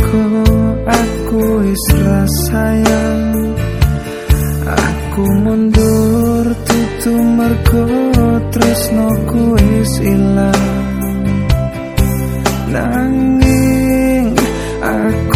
Ko aku isra sayang. Aku mundur tutu mergo Tresno ku is ilang. Nanging aku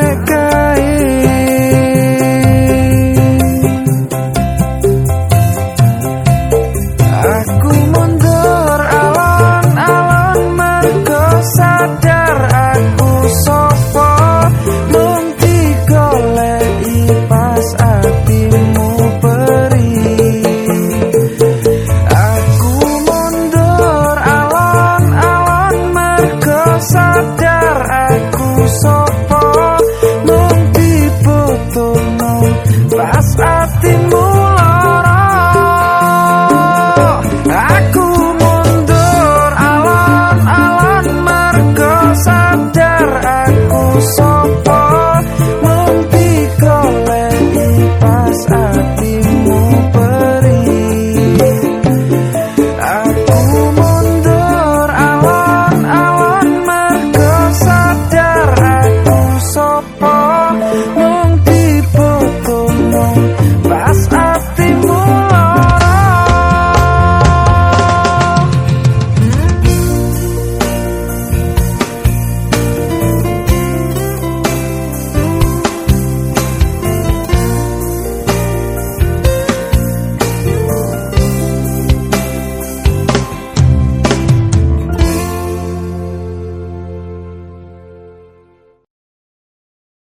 Pas hatimu.